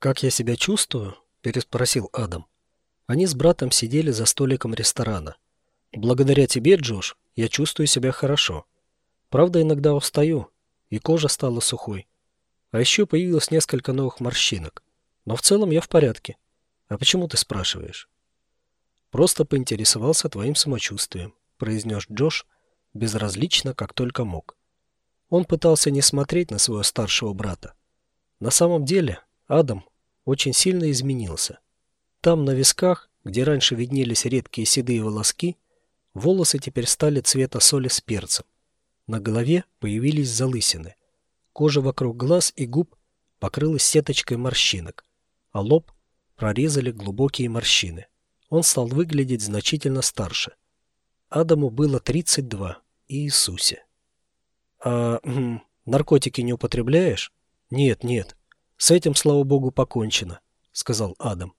«Как я себя чувствую?» – переспросил Адам. Они с братом сидели за столиком ресторана. «Благодаря тебе, Джош, я чувствую себя хорошо. Правда, иногда устаю, и кожа стала сухой. А еще появилось несколько новых морщинок. Но в целом я в порядке. А почему ты спрашиваешь?» «Просто поинтересовался твоим самочувствием», – произнес Джош, безразлично, как только мог. Он пытался не смотреть на своего старшего брата. На самом деле Адам очень сильно изменился. Там, на висках, где раньше виднелись редкие седые волоски, волосы теперь стали цвета соли с перцем. На голове появились залысины. Кожа вокруг глаз и губ покрылась сеточкой морщинок, а лоб прорезали глубокие морщины. Он стал выглядеть значительно старше. Адаму было 32, и Иисусе. «А наркотики не употребляешь?» «Нет, нет. С этим, слава богу, покончено», — сказал Адам.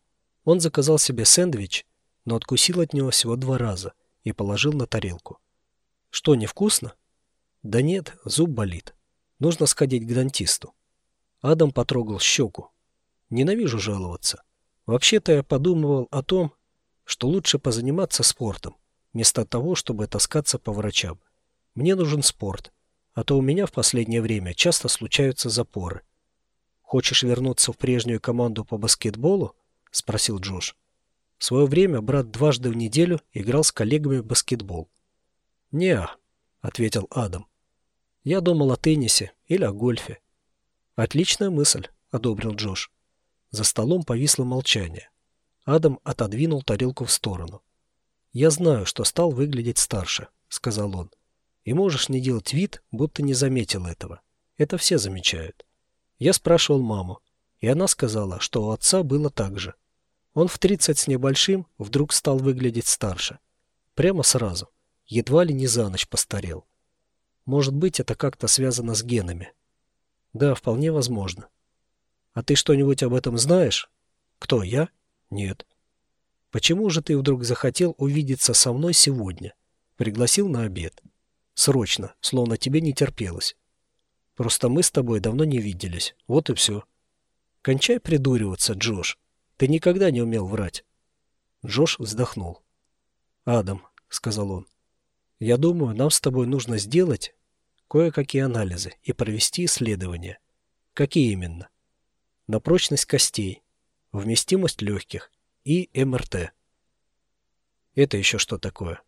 Он заказал себе сэндвич, но откусил от него всего два раза и положил на тарелку. «Что, невкусно?» «Да нет, зуб болит. Нужно сходить к дантисту». Адам потрогал щеку. «Ненавижу жаловаться. Вообще-то я подумывал о том, что лучше позаниматься спортом, вместо того, чтобы таскаться по врачам. Мне нужен спорт, а то у меня в последнее время часто случаются запоры. «Хочешь вернуться в прежнюю команду по баскетболу?» – спросил Джош. В свое время брат дважды в неделю играл с коллегами в баскетбол. «Не-а», ответил Адам. «Я думал о теннисе или о гольфе». «Отличная мысль», – одобрил Джош. За столом повисло молчание. Адам отодвинул тарелку в сторону. «Я знаю, что стал выглядеть старше», — сказал он. «И можешь не делать вид, будто не заметил этого. Это все замечают. Я спрашивал маму, и она сказала, что у отца было так же. Он в 30 с небольшим вдруг стал выглядеть старше. Прямо сразу. Едва ли не за ночь постарел. Может быть, это как-то связано с генами. Да, вполне возможно. А ты что-нибудь об этом знаешь? Кто, я? Нет. Почему же ты вдруг захотел увидеться со мной сегодня? Пригласил на обед. Срочно, словно тебе не терпелось. Просто мы с тобой давно не виделись. Вот и все. Кончай придуриваться, Джош. Ты никогда не умел врать. Джош вздохнул. «Адам», — сказал он, — «я думаю, нам с тобой нужно сделать кое-какие анализы и провести исследования. Какие именно? На прочность костей, вместимость легких и МРТ. Это еще что такое?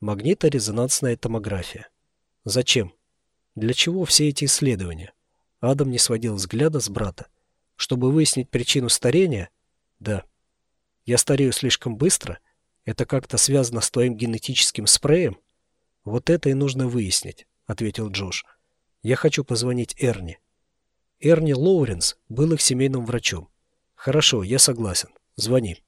Магниторезонансная томография. Зачем? Для чего все эти исследования? Адам не сводил взгляда с брата. Чтобы выяснить причину старения? Да. Я старею слишком быстро? Это как-то связано с твоим генетическим спреем? Вот это и нужно выяснить, ответил Джош. Я хочу позвонить Эрни. Эрни Лоуренс был их семейным врачом. Хорошо, я согласен. Звони.